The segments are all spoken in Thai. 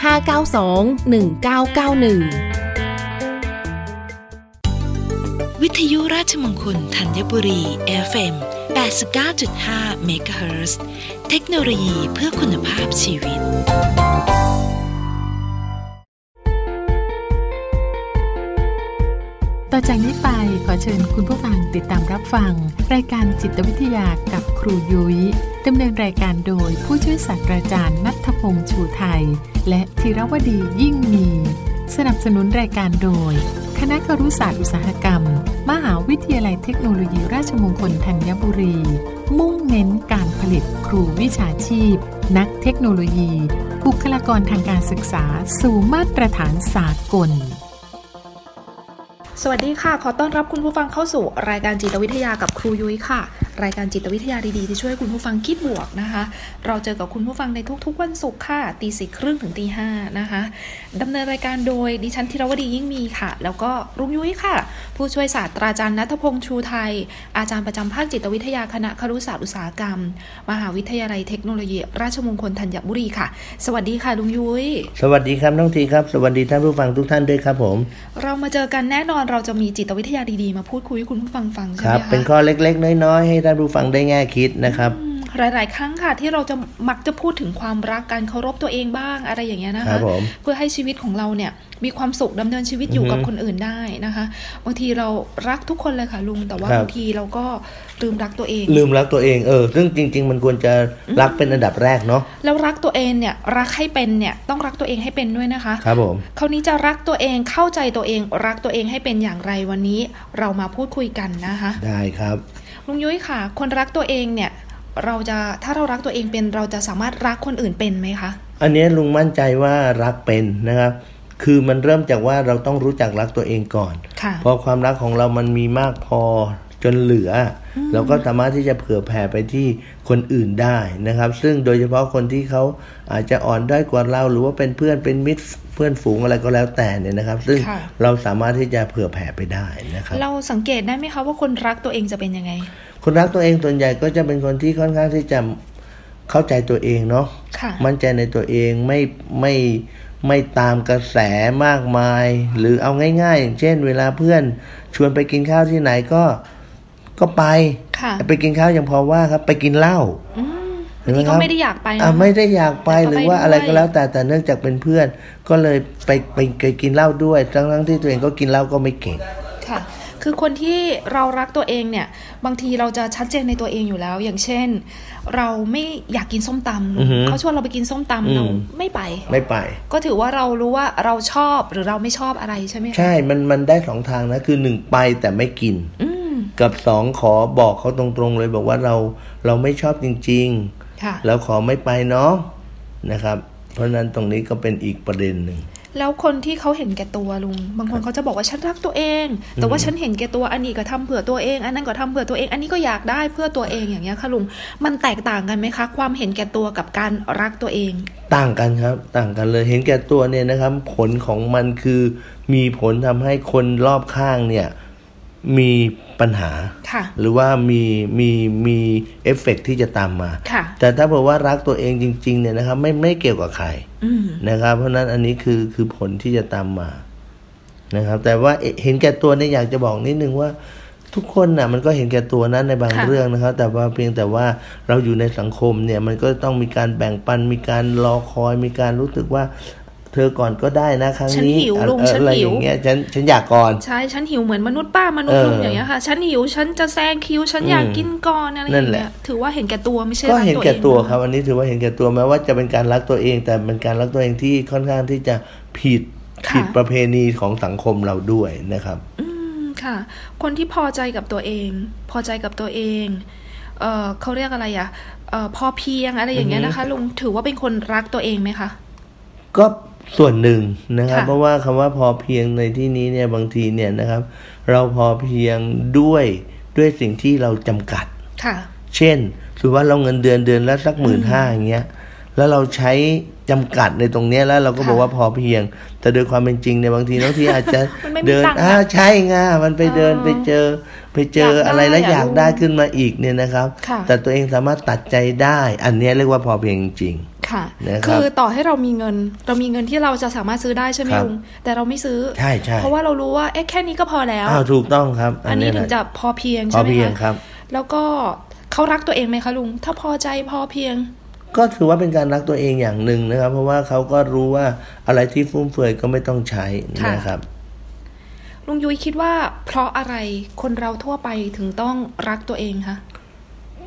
592 1991 วิทยุราชมงคลธัญบุรี FM 89.5 MHz เทคโนโลยีเพื่อคุณภาพชีวิต ต่อจากนี้ไปขอเชิญคุณผู้ฟังติดตามรับฟัง รายการจิตวิทยากับครูยุย้ยดำเนินรายการโดยผู้ช่วยศาสตราจารย์นัทพงษ์ชูไทย และธีรวดียิ่งมี สนับสนุนรายการโดย คณะครุศาสตร์อุตสาหกรรม มหาวิทยาลัยเทคโนโลยีราชมงคลธัญบุรี มุ่งเน้นการผลิตครูวิชาชีพ นักเทคโนโลยี บุคลากรทางการศึกษา สู่มาตรฐานสากลสวัสดีค่ะ ขอต้อนรับคุณผู้ฟังเข้าสู่รายการจิตวิทยากับครูยุ้ยค่ะ รายการจิตวิทยาดีๆ ที่ช่วยคุณผู้ฟังคิดบวกนะคะ เราเจอกับคุณผู้ฟังในทุกๆ วันศุกร์ค่ะตีสี่ครึ่งถึงตีห้านะคะดำเนินรายการโดยดิฉันธีรวดียิ่งมีค่ะ แล้วก็รุ่งยุ้ยค่ะ ผู้ช่วยศาสตราจารย์นัทพงษ์ชูไทย อาจารย์ประจำภาคจิตวิทยาคณะครุศาสตร์อุตสาหกรรม มหาวิทยาลัยเทคโนโลยี ราชมงคลธัญบุรีค่ะ สวัสดีค่ะลุงยุ้ยสวัสดีครับน้องทีครับ สวัสดีท่านผู้ฟังทุกท่านด้วยครับผม เรามาเจอกันแน่นอนเราจะมีจิตวิทยาดีๆ มาพูดคุยให้คุณผู้ฟังฟังคใช่ไหรัมบคะเป็นข้อเล็กๆ น้อยๆให้ท่านผู้ฟังได้แง่คิดนะครับอืมหลาย ๆ ครั้งค่ะที่เราจะมักจะพูดถึงความรักการเคารพตัวเองบ้างอะไรอย่างเงี้ยนะครัคะบผมเพื่อให้ชีวิตของเราเนี่ยมีความสุขดำเนินชีวิตอยู่อือฮึกับคนอื่นได้นะคะบางทีเรารักทุกคนเลยค่ะลุงแต่ว่าครับบางทีเราก็ลืมรักตัวเอง ลืมรักตัวเองเออซึ่งจริง ๆ มันควรจะรักเป็นอันดับแรกเนาะแล้วรักตัวเองเนี่ยรักให้เป็นเนี่ยต้องรักตัวเองให้เป็นด้วยนะคะครับผมคราวนี้จะรักตัวเองเข้าใจตัวเอง รักตัวเองให้เป็นอย่างไรวันนี้ เรามาพูดคุยกันนะคะ ได้ครับ ลุงยุ้ยค่ะ คนรักตัวเองเนี่ย เราจะถ้าเรารักตัวเองเป็น เราจะสามารถรักคนอื่นเป็นไหมคะ อันเนี้ยลุงมั่นใจว่ารักเป็นนะครับคือมันเริ่มจากว่าเราต้องรู้จักรักตัวเองก่อนค่ะพอความรักของเรามันมีมากพอจนเหลืออเราก็สามารถที่จะเผื่อแผ่ไปที่คนอื่นได้นะครับ ซึ่งโดยเฉพาะคนที่เขาอาจจะอ่อนด้อยกว่าเรา หรือว่าเป็นเพื่อนเป็นมิตรเพื่อนฝูงอะไรก็แล้วแต่เนี่ยนะครับ ซึ่งค่ะเราสามารถที่จะเผื่อแผ่ไปได้นะครับ เราสังเกตได้ไหมคะว่าคนรักตัวเองจะเป็นยังไง คนรักตัวเองส่วนใหญ่ก็จะเป็นคนที่ค่อนข้างที่จะเข้าใจตัวเองเนาะค่ะมั่นใจในตัวเองไม่ไม่ไม่ตามกระแสมากมาย หรือเอาง่ายๆ อย่างเช่น เวลาเพื่อนชวนไปกินข้าวที่ไหนก็ก็ไปค่ะไปกินข้าวยังพอว่าครับ ไปกินเหล้าอืมเห็ นไหมนี่คก็รับไม่ได้อยากไปนะอ่าไม่ได้อยากไปแต่ก็หรือไปว่าอะไรด้วยก็แล้วแต่แต่เนื่องจากเป็นเพื่อน ก็เลยไปไปไปกินเหล้าด้วยทั้งทั้งๆที่ตัวเองก็กินเหล้าก็ไม่เก่งค่ะ คือคนที่เรารักตัวเองเนี่ย บางทีเราจะชัดเจนในตัวเองอยู่แล้ว อย่างเช่น เราไม่อยากกินส้มตอือหือำเขาชวนเราไปกินส้มตำเราอืมไม่ไป ไม่ไป ก็ถือว่าเรารู้ว่าเราชอบหรือเราไม่ชอบอะไรใช่ไหมคะใช่ มันมันได้สองทางนะคือหนึ่งไปแต่ไม่กินอืมกับสองขอบอกเขาตรงๆเลยบอกว่าเราเราไม่ชอบจริงค่ะๆ แล้วขอไม่ไปเนาะนะครับ เพราะฉะนั้นตรงนี้ก็เป็นอีกประเด็นหนึ่งแล้วคนที่เขาเห็นแก่ตัวลุง บางคนเขาจะบอกว่าฉันรักตัวเอง แต่ว่าฉันเห็นแก่ตัวอันนี้ก็ทำเผื่อตัวเอง อันนั้นก็ทำเผื่อตัวเอง อันนี้ก็อยากได้เพื่อตัวเองอย่างเงี้ยค่ะลุง มันแตกต่างกันไหมคะ ความเห็นแก่ตัวกับการรักตัวเอง ต่างกันครับ ต่างกันเลยเห็นแก่ตัวเนี่ยนะครับ ผลของมันคือมีผลทำให้คนรอบข้างเนี่ย มีปัญหาค่ะหรือว่ามีมีมีเอฟเฟกต์ที่จะตามมาค่ะแต่ถ้าบอกว่ารักตัวเองจริงๆเนี่ยนะครับ ไม่ไม่เกี่ยวกับใครอืมนะครับ เพราะฉะนั้นอันนี้คือคือผลที่จะตามมา นะครับ แต่ว่าเอ่อเห็นแก่ตัวเนี่ยอยากจะบอกนิดนึงว่า ทุกคนน่ะ มันก็เห็นแก่ตัวนั้นในบางค่ะเรื่องนะครับ แต่ว่าเพียงแต่ว่าเราอยู่ในสังคมเนี่ย มันก็ต้องมีการแบ่งปันมีการรอคอยมีการรู้สึกว่า เธอก่อนก็ได้นะครั้งฉันนี้หิวลุงอะฉันอะไรหิอวย่างเงี้ยฉันฉันอยากก่อนใช่ฉันหิวเหมือนมนุษย์ป้ามนุษย์เออลุงอย่างเงี้ยค่ะฉันหิวฉันจะแซงคิวฉันอยากอืมกินก่อนอะไรอนั่ย่านงแหละเงี้ยถือว่าเห็นแก่ตัวไม่ใช่ก็รักเห็นตัวแก่เองตัวนะะครับอันนี้ถือว่าเห็นแก่ตัวแม้ว่าจะเป็นการรักตัวเอง แต่เป็นการรักตัวเองที่ค่อนข้างที่จะผิดค่ะผิดประเพณีของสังคมเราด้วยนะครับ อืมค่ะ คนที่พอใจกับตัวเอง พอใจกับตัวเองเออเขาเรียกอะไรอะเออพอเพียงอะไรอย่างเงี้ยอือฮึนะคะลุงถือว่าเป็นคนรักตัวเองไหมคะก็ ส่วนหนึ่งนะครับค่ะเพราะว่าคำว่าพอเพียงในที่นี้เนี่ยบางทีเนี่ยนะครับ เราพอเพียงด้วยด้วยสิ่งที่เราจำกัดค่ะ เช่นถือว่าเราเงินเดือนเดือนละสักหมื่นห้าอย่างเงี้ยแล้วเราใช้จำกัดในตรงเนี้ยแล้วเราก็บอกว่าพอเพียง แต่โดยความเป็นจริงเนี่ยบางทีบางทีอาจจะมันไม่มีเดินตังค์อะอ่าใช่ไงมันไปเดินเออไปเจอ ไปเจออยากได้อะไรแล้วอะอยากลูกได้ขึ้นมาอีกเนี่ยนะครับค่ะแต่ตัวเองสามารถตัดใจได้ อันเนี้ยเรียกว่าพอเพียงจริง ค่ะนะครับคือต่อให้เรามีเงิน เรามีเงินที่เราจะสามารถซื้อได้ใช่ไหมครับลุงแต่เราไม่ซื้อใช่ใช่เพราะว่าเรารู้ว่าเอ๊ะแค่นี้ก็พอแล้วอ้าวถูกต้องครับ อันนี้แหถึละงจะพอเพียงพอใช่ไหมเพียงคะครับแล้วก็เขารักตัวเองไหมคะลุงถ้าพอใจพอเพียงก็ถือว่าเป็นการรักตัวเองอย่างหนึ่งนะครับ เพราะว่าเขาก็รู้ว่าอะไรที่ฟุ่มเฟือยก็ไม่ต้องใช้ค่ะนะครับลุงยุ้ยคิดว่าเพราะอะไรคนเราทั่วไปถึงต้องรักตัวเองคะ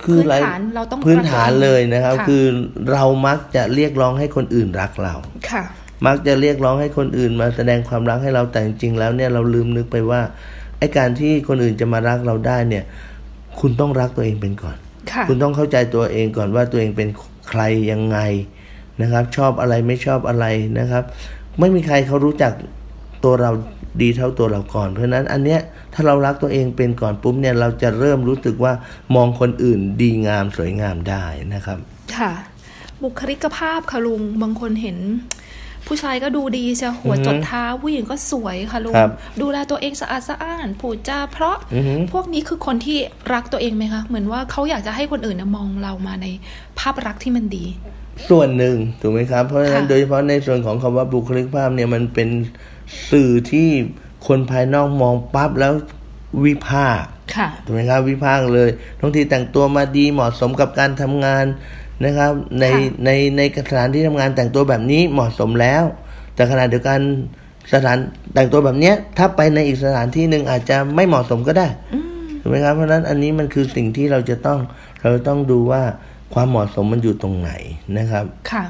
คืออะไรพื้นฐานเราต้องพื้นฐานรักตัวเองเลยนะครับค่ะคือเรามักจะเรียกร้องให้คนอื่นรักเราค่ะ มักจะเรียกร้องให้คนอื่นมาแสดงความรักให้เราแต่จริงๆแล้วเนี่ยเราลืมนึกไปว่าไอ้การที่คนอื่นจะมารักเราได้เนี่ย คุณต้องรักตัวเองเป็นก่อนค่ะคุณต้องเข้าใจตัวเองก่อนว่าตัวเองเป็นใครยังไงนะครับ ชอบอะไรไม่ชอบอะไรนะครับ ไม่มีใครเขารู้จักตัวเรา ดีเท่าตัวเราก่อน เพราะฉะนั้นอันเนี้ยถ้าเรารักตัวเองเป็นก่อนปุ๊บเนี่ยเราจะเริ่มรู้สึกว่ามองคนอื่นดีงามสวยงามได้นะครับ ค่ะ บุคลิกภาพค่ะลุงบางคนเห็น ผู้ชายก็ดูดีจะหัวจดเท้าผู้หญิงก็สวยค่ะลุงครับดูแลตัวเองสะอาดสะอ้านผูดจาเพราะอือฮึพวกนี้คือคนที่รักตัวเองไหมคะเหมือนว่าเขาอยากจะให้คนอื่นนะมองเรามาในภาพลักษณ์ที่มันดี ส่วนหนึ่งถูกไหมครับ เพราะฉะนั้นค่ะโดยเฉพาะในส่วนของคำว่าบุคลิกภาพเนี่ยมันเป็นสื่อที่คนภายนอกมองปั๊บแล้ววิพากษ์ค่ะถูกไหมครับวิพากษ์เลยบางทีแต่งตัวมาดีเหมาะสมกับการทำงานนะครับ ในค่ะในในสถานที่ทำงานแต่งตัวแบบนี้เหมาะสมแล้ว แต่ขณะเดียวกันสถานแต่งตัวแบบเนี้ยถ้าไปในอีกสถานที่หนึ่งอาจจะไม่เหมาะสมก็ได้ถูกไหมครับเพราะฉะนั้นอันนี้มันคือสิ่งที่เราจะต้องเราต้องดูว่า ความเหมาะสมมันอยู่ตรงไหนนะครับค่ะ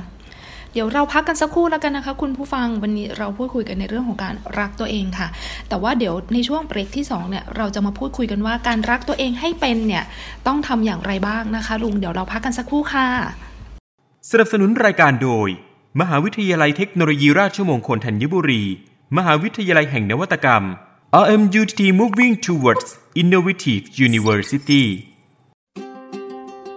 เดี๋ยวเราพักกันสักครู่แล้วกันนะคะ คุณผู้ฟังวันนี้เราพูดคุยกันในเรื่องของการรักตัวเองค่ะ แต่ว่าเดี๋ยวในช่วงเบรกที่สองเนี่ยเราจะมาพูดคุยกันว่าการรักตัวเองให้เป็นเนี่ยต้องทำอย่างไรบ้างนะคะ ลุงเดี๋ยวเราพักกันสักครู่ค่ะ สนับสนุนรายการโดย มหาวิทยาลัยเทคโนโลยีราชมงคลธัญบุรี มหาวิทยาลัยแห่งนวัตกรรม RMUTT Moving Towards Innovative University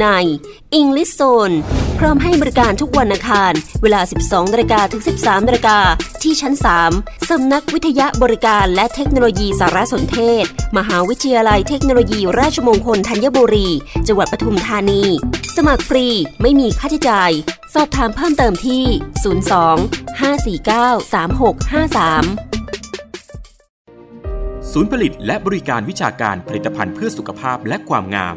ใน English Zone พร้อมให้บริการทุกวันอังคาร เวลา 12นาฬิกาถึง 13นาฬิกาที่ชั้น 3 สำนักวิทยาบริการและเทคโนโลยีสารสนเทศ มหาวิทยาลัยเทคโนโลยีราชมงคลธัญบุรี จังหวัดปทุมธานี สมัครฟรีไม่มีค่าใช้จ่าย สอบถามเพิ่มเติมที่ 02 549 3653ศูนย์ผลิตและบริการวิชาการผลิตภัณฑ์เพื่อสุขภาพและความงาม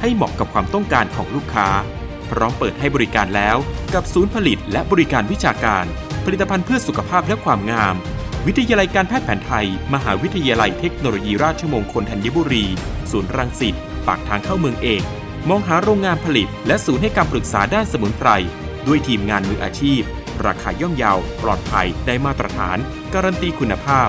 ให้เหมาะกับความต้องการของลูกค้า พร้อมเปิดให้บริการแล้วกับศูนย์ผลิตและบริการวิชาการ ผลิตภัณฑ์เพื่อสุขภาพและความงาม วิทยาลัยการแพทย์แผนไทย มหาวิทยาลัยเทคโนโลยีราชมงคลธัญบุรี ศูนย์รังสิตปากทางเข้าเมืองเอกมองหาโรงงานผลิต และศูนย์ให้คำปรึกษาด้านสมุนไพรด้วยทีมงานมืออาชีพ ราคาย่อมเยาปลอดภัยได้มาตรฐาน การันตีคุณภาพ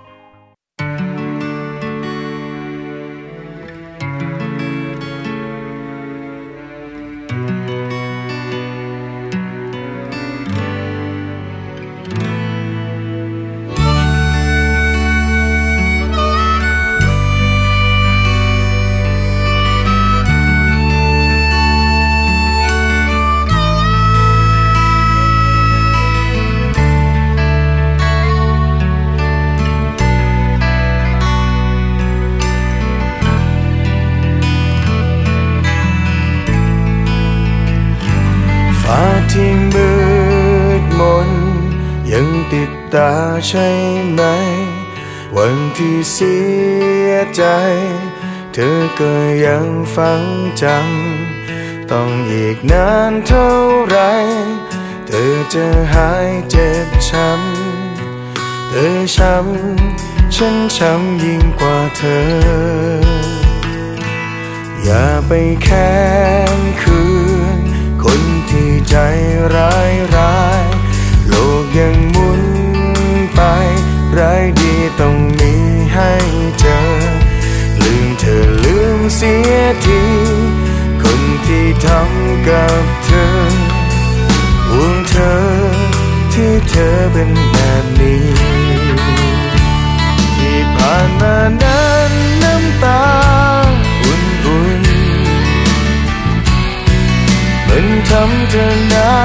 ตาใช่ไหม วันที่เสียใจ เธอก็ยังฟังจำ ต้องอีกนานเท่าไร เธอจะหายเจ็บช้ำ เธอช้ำ ฉันช้ำยิ่งกว่าเธอ อย่าไปแค้นคืน คนที่ใจร้ายร้ายโลกยัง ไรายดีต้องมีให้เจอ ลืมเธอลืมเสียที คนที่ทำกับเธอห่วงเธอที่เธอเป็นแบบนี้ ที่ผ่านมานั้นน้ำตาอุ่นๆมันทำเธอหนา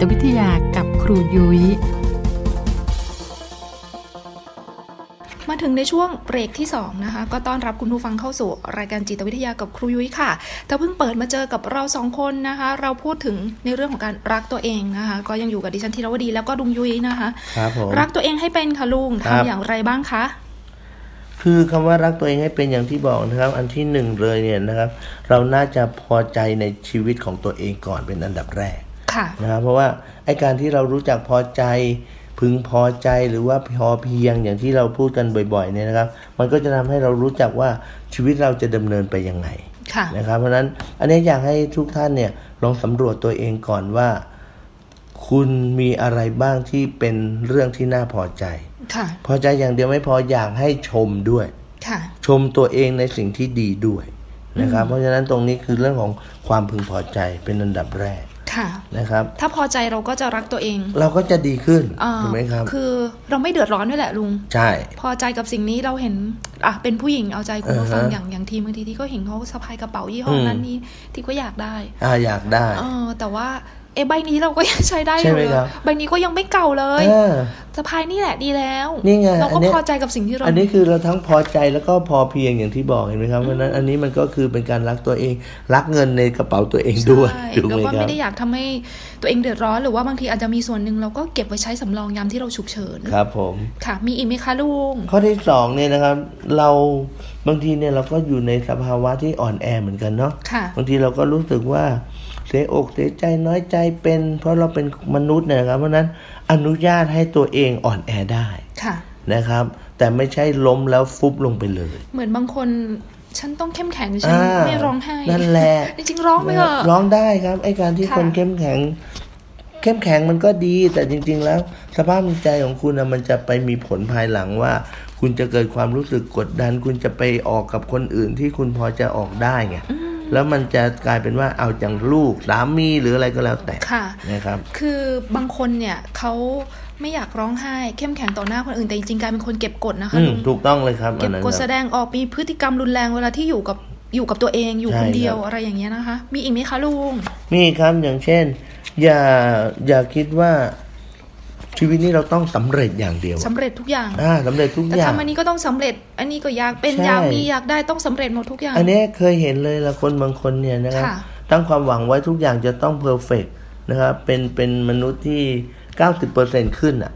ตวิทยากับครูยุย้ย มาถึงในช่วงเบรกที่ 2 นะคะ ก็ต้อนรับคุณผู้ฟังเข้าสู่รายการจิตวิทยากับครูยุ้ยค่ะ แต่เพิ่งเปิดมาเจอกับเราสองคนนะคะ เราพูดถึงในเรื่องของการรักตัวเองนะคะ ก็ยังอยู่กับดิฉันธีรวดีแล้วก็ลุงยุ้ยนะคะครับผมรักตัวเองให้เป็นค่ะลุงครับทำอย่างไรบ้างคะคือคำว่ารักตัวเองให้เป็นอย่างที่บอกนะครับ อันที่หนึ่งเลยเนี่ยนะครับ เราน่าจะพอใจในชีวิตของตัวเองก่อนเป็นอันดับแรกค่ะ นะครับเพราะว่าไอการที่เรารู้จักพอใจ พึงพอใจหรือว่าพอเพียงอย่างที่เราพูดกันบ่อยๆเนี่ยนะครับ มันก็จะทำให้เรารู้จักว่าชีวิตเราจะดำเนินไปยังไงค่ะนะครับเพราะฉะนั้นอันนี้อยากให้ทุกท่านเนี่ยลองสำรวจตัวเองก่อนว่า คุณมีอะไรบ้างที่เป็นเรื่องที่น่าพอใจค่ะพอใจอย่างเดียวไม่พออยากให้ชมด้วยค่ะชมตัวเองในสิ่งที่ดีด้วยนะครับ เพราะฉะนั้นตรงนี้คือเรื่องของความพึงพอใจเป็นอันดับแรก ค่ะนะครับ ถ้าพอใจเราก็จะรักตัวเอง เราก็จะดีขึ้นอ่าถูกไหมครับ คือเราไม่เดือดร้อนด้วยแหละลุง ใช่ พอใจกับสิ่งนี้เราเห็นอะเป็นผู้หญิงเอาใจคุณผู้ฟังอ่าฮะอย่างอย่างทีมบางทีที่ก็เห็นเขาสะพายกระเป๋ายี่ห้ออืมนั้นนี้ที่ก็อยากได้ อ่าอยากได้เออแต่ว่าเอะใบนี้เราก็ยังใช้ได้อใช่ยู่ไหมเลยครับใบนี้ก็ยังไม่เก่าเลยเออสะพายนี่แหละดีแล้วนี่ไงเราก็อันเนี้ยพอใจกับสิ่งที่เรา อันนี้คือเราทั้งพอใจแล้วก็พอเพียงอย่างที่บอกเห็นไหมครับเพราะฉะนั้นอันนี้มันก็คือเป็นการรักตัวเอง รักเงินในกระเป๋าตัวเองด้วยใช่ถูกแล้วไหมก็ครัไม่บได้อยากทำให้ตัวเองเดือดร้อนหรือว่าบางทีอาจจะมีส่วนหนึ่งเราก็เก็บไว้ใช้สำรองยามที่เราฉุกเฉินครับผมค่ะ มีอีกไหมคะลุงข้อที่สองเนี่ยนะครับ เราบางทีเนี่ยเราก็อยู่ในสภาวะที่อ่อนแอเหมือนกันเนาะค่ะบางทีเราก็รู้สึกว่า เสียอกเสียใจน้อยใจเป็น เพราะเราเป็นมนุษย์เนยนะครับ เพราะฉะนั้นอนุญาตให้ตัวเองอ่อนแอได้ค่ะนะครับ แต่ไม่ใช่ล้มแล้วฟุบลงไปเลย เหมือนบางคนฉันต้องเข้มแข็งฉันอ่าไม่ร้องไห้นั่นแหละจริงๆร้องไปเถอะร้องได้ครับไอ้การที่ค่ะคนเข้มแข็ง เข้มแข็งมันก็ดี แต่จริง ๆ แล้ว สภาพจิตใจของคุณนะมันจะไปมีผลภายหลังว่า คุณจะเกิดความรู้สึกกดดัน คุณจะไปออกกับคนอื่นที่คุณพอจะออกได้ไง แล้วมันจะกลายเป็นว่าเอาอย่างลูกสามีหรืออะไรก็แล้วแต่ค่ะนะครับ คือบางคนเนี่ยเขาไม่อยากร้องไห้เข้มแข็งต่อหน้าคนอื่นแต่จริงๆกลายเป็นคนเก็บกดนะคะอืมลุงถูกต้องเลยครับเก็บอันนั้นกดคแสรับดงออกมีพฤติกรรมรุนแรงเวลาที่อยู่กับอยู่กับตัวเองอยู่ใช่คนเดียวครับอะไรอย่างเงี้ยนะคะ มีอีกไหมคะลุงมีครับอย่างเช่น อย่าอย่าคิดว่า ชีวิตนี้เราต้องสำเร็จอย่างเดียวสำเร็จทุกอย่างอ่าสำเร็จทุกแต่อย่างทำอันนี้ก็ต้องสำเร็จ อันนี้ก็อยากเป็นใช่อยากมีอยากได้ต้องสำเร็จหมดทุกอย่าง อันนี้เคยเห็นเลยละคนบางคนเนี่ยนะครับค่ะตั้งความหวังไว้ทุกอย่างจะต้องเพอร์เฟกนะครับเป็นเป็นมนุษย์ที่90%ขึ้นอะ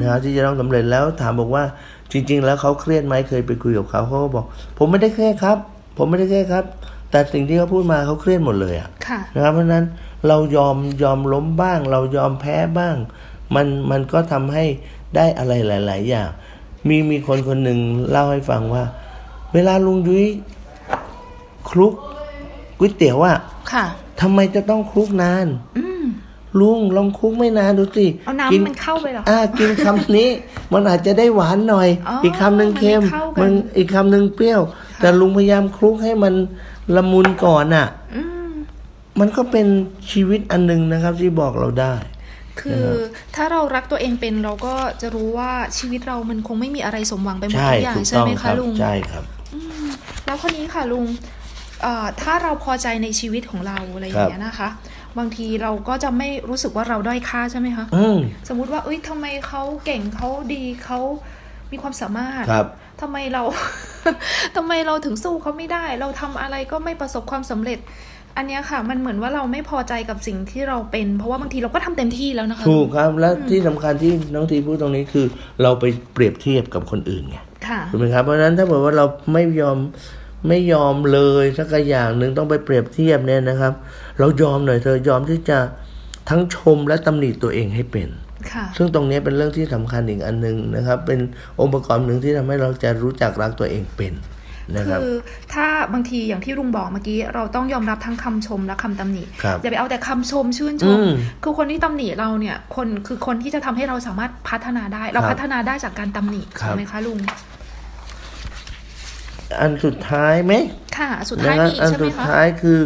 นะครับที่จะต้องสำเร็จแล้วถามบอกว่าจริง ๆ แล้วเขาเครียดไหมเคยไปคุยกับเขาเขาก็บอก ผมไม่ได้เครียดครับ ผมไม่ได้เครียดครับ แต่สิ่งที่เขาพูดมาเขาเครียดหมดเลยอะค่ะนะครับเพราะฉะนั้นเรายอมยอมล้มบ้าง เรายอมแพ้บ้าง มันมันก็ทำให้ได้อะไรหลาย ๆ อย่าง มีมีคนคนหนึ่งเล่าให้ฟังว่า เวลาลุงยุ้ยคลุกก๋วยเตี๋ยวอะค่ะทำไมจะต้องคลุกนานอืมลุงลองคลุกไม่นานดูสิเอาน้ำมันเข้าไปเหรออ่ากินคำนี้ มันอาจจะได้หวานหน่อยอ๋ออีกคำหนึ่งเค็มมันไม่เข้ากันมันอีกคำหนึ่งเปรี้ยว แต่ลุงพยายามคลุกให้มันละมุนก่อนอะอืมมันก็เป็นชีวิตอันหนึ่งนะครับที่บอกเราได้ คือถ้าเรารักตัวเองเป็นเราก็จะรู้ว่าชีวิตเรามันคงไม่มีอะไรสมหวังไปหมดใช่ทุกอย่างถูกใช่ต้องไหมครัคะบลุงใช่ครับแล้วคนนี้ค่ะลุงเอ่อถ้าเราพอใจในชีวิตของเราอะไรอย่างเงี้ยนะคะ บางทีเราก็จะไม่รู้สึกว่าเราด้อยค่าใช่ไหมคะอืมสมมุติว่าเอ้ยทำไมเขาเก่งเขาดีเขามีความสามารถครับทำไมเราทำไมเราถึงสู้เขาไม่ได้ เราทำอะไรก็ไม่ประสบความสำเร็จ อันเนี้ยค่ะ มันเหมือนว่าเราไม่พอใจกับสิ่งที่เราเป็น เพราะว่าบางทีเราก็ทำเต็มที่แล้วนะคะถูกครับและที่สำคัญที่น้องทีพูดตรงนี้คือ เราไปเปรียบเทียบกับคนอื่นไงค่ะถูกไหมครับเพราะฉะนั้นถ้าเกิดว่าเราไม่ยอมไม่ยอมเลยสักอย่างหนึ่งต้องไปเปรียบเทียบเนี่ยนะครับ เรายอมหน่อยเธอยอมที่จะทั้งชมและตำหนิตัวเองให้เป็นค่ะซึ่งตรงนี้เป็นเรื่องที่สำคัญอีกอันหนึ่งนะครับ เป็นองค์ประกอบหนึ่งที่ทำให้เราจะรู้จักรักตัวเองเป็นนะ ครับคือถ้าบางทีอย่างที่ลุงบอกเมื่อกี้ เราต้องยอมรับทั้งคำชมและคำตำหนิครับอย่าไปเอาแต่คำชมชื่นชมอืมคือคนที่ตำหนิเราเนี่ยคนคือคนที่จะทำให้เราสามารถพัฒนาได้ เราครับพัฒนาได้จากการตำหนิครัใช่บไหมคะลุงอันสุดท้ายไหมค่ะ สุดท้ายนะครับมีอีกอันใช่ไหมสุดคะท้ายคือ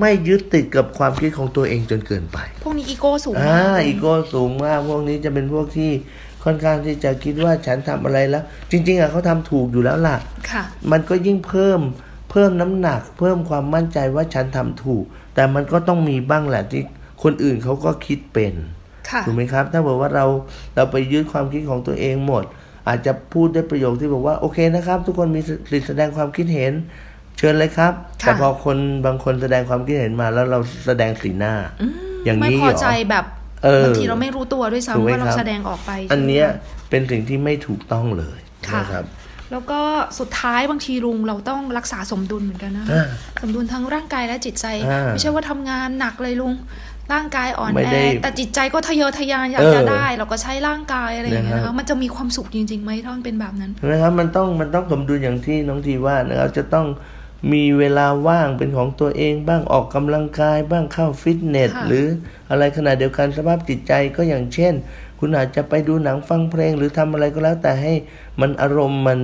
ไม่ยึดติดกับความคิดของตัวเองจนเกินไป พวกนี้อีโก้สูงอ่ามากอีโก้สูงมาก พวกนี้จะเป็นพวกที่ ค่อนข้างที่จะคิดว่าฉันทำอะไรแล้ว จริง ๆอะเขาทำถูกอยู่แล้วล่ะค่ะ มันก็ยิ่งเพิ่มเพิ่มน้ำหนัก เพิ่มความมั่นใจว่าฉันทำถูก แต่มันก็ต้องมีบ้างแหละที่คนอื่นเขาก็คิดเป็นค่ะถูกไหมครับ ถ้าบอกว่าเราเราไปยึดความคิดของตัวเองหมด อาจจะพูดด้วยประโยคที่บอกว่าโอเคนะครับ ทุกคนมีสิทธิแสดงความคิดเห็น เชิญเลยครับ แต่พอคนบางคนแสดงความคิดเห็นมาแล้วเราแสดงสีหน้า อย่างไม่นี้พอเหรอใจแบบเออ บางทีเราไม่รู้ตัวด้วยถูกซ้ำไหมว่าเราครับแสดงออกไป อันเนี้ยใช่ไหมเป็นสิ่งที่ไม่ถูกต้องเลยค่ะนะครับแล้วก็สุดท้ายบางทีลุงเราต้องรักษาสมดุลเหมือนกันนะอ่าสมดุลทั้งร่างกายและจิตใจอ่าไม่ใช่ว่าทำงานหนักเลยลุงร่างกายอ่อนไม่แอได้แต่จิตใจก็ทะเยอทะยานอยากเออจะได้ เราก็ใช้ร่างกายอะไรอย่างเงี้ยนะนะคะคะมันจะมีความสุขจริงๆไหมถ้ามันเป็นแบบนั้นนะครับมันต้องมันต้องสมดุลอย่างที่น้องทีว่านะครับจะต้อง มีเวลาว่างเป็นของตัวเองบ้างออกกำลังกายบ้างเข้าฟิตเนสค่ะหรืออะไรขณะเดียวกันสภาพจิตใจก็อย่างเช่น คุณอาจจะไปดูหนังฟังเพลงหรือทำอะไรก็แล้วแต่ให้มันอารมณ์มัน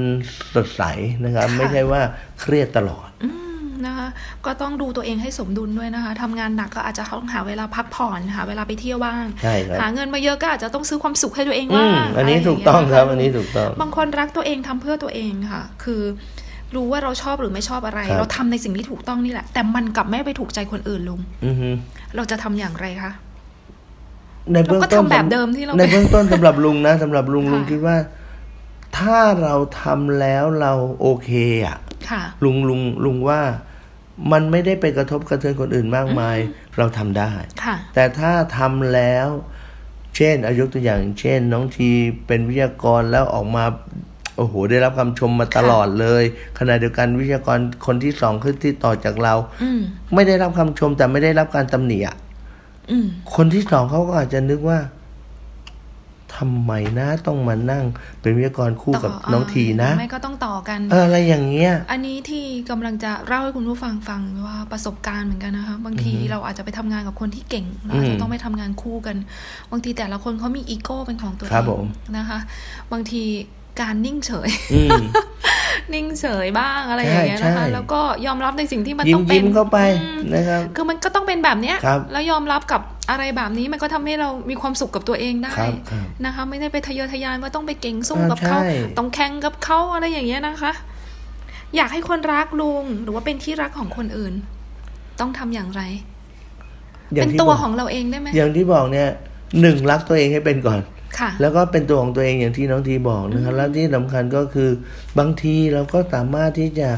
สดใสนะครับ ไม่ใช่ว่าเครียดตลอดอืมนะคะก็ต้องดูตัวเองให้สมดุลด้วยนะคะทำงานหนักก็อาจจะต้องหาเวลาพักผ่อนหาเวลาไปเที่ยวบ้างใช่ครับหาเงินมาเยอะก็อาจจะต้องซื้อความสุขให้ตัวเองอืบ้างมอันนี้ะไย่าถูงกเงี้ยต้องครับะะอันนี้ถูกต้อง บางคนรักตัวเองทำเพื่อตัวเองค่ะ คือ รู้ว่าเราชอบหรือไม่ชอบอะไรครับเราทำในสิ่งที่ถูกต้องนี่แหละ แต่มันกลับไม่ไปถูกใจคนอื่นลุงอือฮึเราจะทำอย่างไรคะในเบื้องต้นเราก็ทำแบบเดิมที่เราในเบื้องต้นสำหรับลุงนะสำหรับลุงค่ะลุงคิดว่า ถ้าเราทำแล้วเราโอเคอะค่ะลุงลุงลุงว่ามันไม่ได้ไปกระทบกระเทือนคนอื่นมากมาย เราทำได้ค่ะแต่ถ้าทำแล้ว เช่น อายกตัวอย่าง เช่น น้องทีเป็นวิทยากรแล้วออกมา โอ้โหได้รับคำชมมาตลอดเลย ขณะเดียวกันวิทยากรคนที่สองขึ้นที่ต่อจากเราอืมไม่ได้รับคำชมแต่ไม่ได้รับการตำหนิอะอืมคนที่สองเขาก็อาจจะนึกว่าทำไมนะต้องมานั่ง เป็นวิทยากรคู่กับน้องทีนะไม่ก็ต้องต่อกันเอออะไรอย่างเงี้ย อันนี้ที่กำลังจะเล่าให้คุณผู้ฟังฟังว่าประสบการณ์เหมือนกันนะคะบางทีอือฮึเราอาจจะไปทำงานกับคนที่เก่งเราอาจอืจะมต้องไปทำงานคู่กัน บางทีแต่ละคนเขามีอีโก้เป็นของตัวเอครับงผมนะคะ บางที การนิ่งเฉยอืมนิ่งเฉยบ้างอะไรอย่างเงี้ยนะคะใช่ใช่แล้วก็ยอมรับในสิ่งที่มันยิ้ต้มองเป็ยิ้นมเข้าไปอืมนะครับ คือมันก็ต้องเป็นแบบเนี้ยครับแล้วยอมรับกับอะไรแบบนี้มันก็ทำให้เรามีความสุขกับตัวเองได้ครับครับนะคะ ไม่ได้ไปทะเยอทะยานว่าต้องไปเก่งสู้อ่ากับเขาใช่ต้องแข่งกับเขาอะไรอย่างเงี้ยนะคะ อยากให้คนรักลุงหรือว่าเป็นที่รักของคนอื่น ต้องทำอย่างไรอย่างเป็นที่ตัวบอกของเราเองได้ไหมอย่างที่บอกเนี่ยหนึ่งรักตัวเองให้เป็นก่อนค่ะ แล้วก็เป็นตัวของตัวเองอย่างที่น้องทีบอกนะครับแล้วที่สำคัญก็คือบางทีเราก็สามารถที่จะ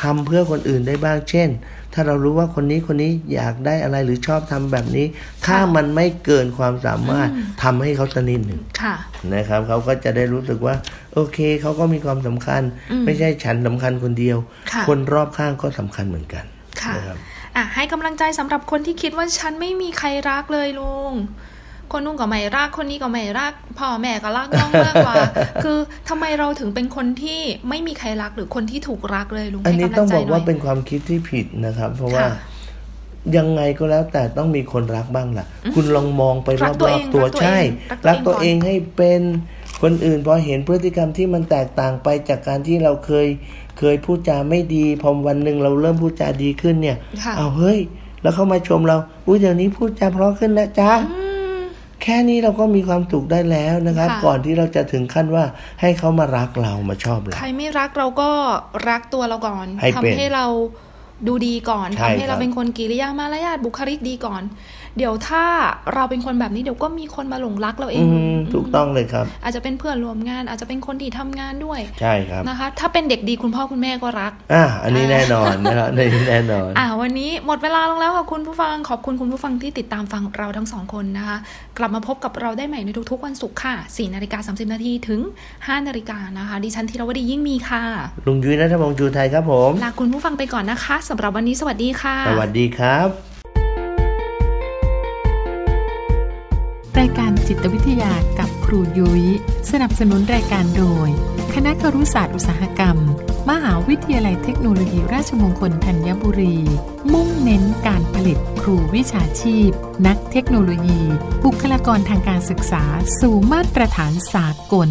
ทำเพื่อคนอื่นได้บ้างเช่น ถ้าเรารู้ว่าคนนี้คนนี้อยากได้อะไรหรือชอบทำแบบนี้ ถ้ามันไม่เกินความสามารถทำให้เขาสนิดหนึ่งค่ะนะครับเขาก็จะได้รู้สึกว่า โอเคเขาก็มีความสำคัญอืมไม่ใช่ฉันสำคัญคนเดียวค่ะคนรอบข้างก็สำคัญเหมือนกันค่ะนะครับอะให้กำลังใจสำหรับคนที่คิดว่าฉันไม่มีใครรักเลยลุง คนนู้นก็ไม่รักคนนี้ก็ไม่รักพ่อแม่ก็รักน้องมากกว่า คือทำไมเราถึงเป็นคนที่ไม่มีใครรักหรือคนที่ถูกรักเลยลุงอันให้นี้กำลัต้องงใจบอกหน่ว่าอยเป็นความคิดที่ผิดนะครับ เพราะว่าค่ะยังไงก็แล้วแต่ต้องมีคนรักบ้างล่ะ คุณลองมองไปรรักตัวอเอบงๆตัวรักตัวใช่เองรัรักกตัตัววเอเองงก่อนให้เป็นคนอื่นพอเห็นพฤติกรรมที่มันแตกต่างไปจากการที่เราเคยเคยพูดจาไม่ดีพอวันหนึ่งเราเริ่มพูดจาดีขึ้นเนี่ยค่ะเอาเฮ้ย แล้วเขามาชมเราอุ้ยเดี๋ยวนี้พูดจาเพราะขึ้นแล้วจ้า แค่นี้เราก็มีความสุขได้แล้วนะครับค่ะก่อนที่เราจะถึงขั้นว่าให้เขามารักเรามาชอบเรา ใครไม่รักเราก็รักตัวเราก่อนให้ทำเป็นให้เราดูดีก่อนใช่ทำให้ครัเราบเป็นคนกิริยามารยาทบุคลิกดีก่อน เดี๋ยวถ้าเราเป็นคนแบบนี้เดี๋ยวก็มีคนมาหลงรักเราเออืงมถูกต้องเลยครับ อาจจะเป็นเพื่อนร่วมงาน อาจจะเป็นคนที่ทำงานด้วย ใช่ครับนะคะ ถ้าเป็นเด็กดีคุณพ่อคุณแม่ก็รักอะอันนี้แน่นอนนะครับอันนี้แน่นอน อ่าวันนี้หมดเวลาลงแล้วค่ะคุณผู้ฟังขอบคุณคุณผู้ฟังที่ติดตามฟังเราทั้งสองคนนะคะ กลับมาพบกับเราได้ใหม่ในทุกๆ วันศุกร์ค่ะ4นาฬิกา30นาทีถึง5นาฬิกานะคะ ดิฉันธีรวดียิ่งมีค่ะลุงยุ้ยนัทพงษ์จูไทยครับผมลาคุณผู้ฟังไปก่อนนะคะสำหรับวันนี้สวัสดีค่ะ สวัสดีครับายการจิตวิทยากับครูยุย้ย สนับสนุนรายการโดย คณะครุศาสตร์อุตสาหกรรม มหาวิทยาลัยเทคโนโลยีราชมงคลธัญบุรี มุ่งเน้นการผลิตครูวิชาชีพ นักเทคโนโลยี บุคลากรทางการศึกษา สู่มาตรฐานสากล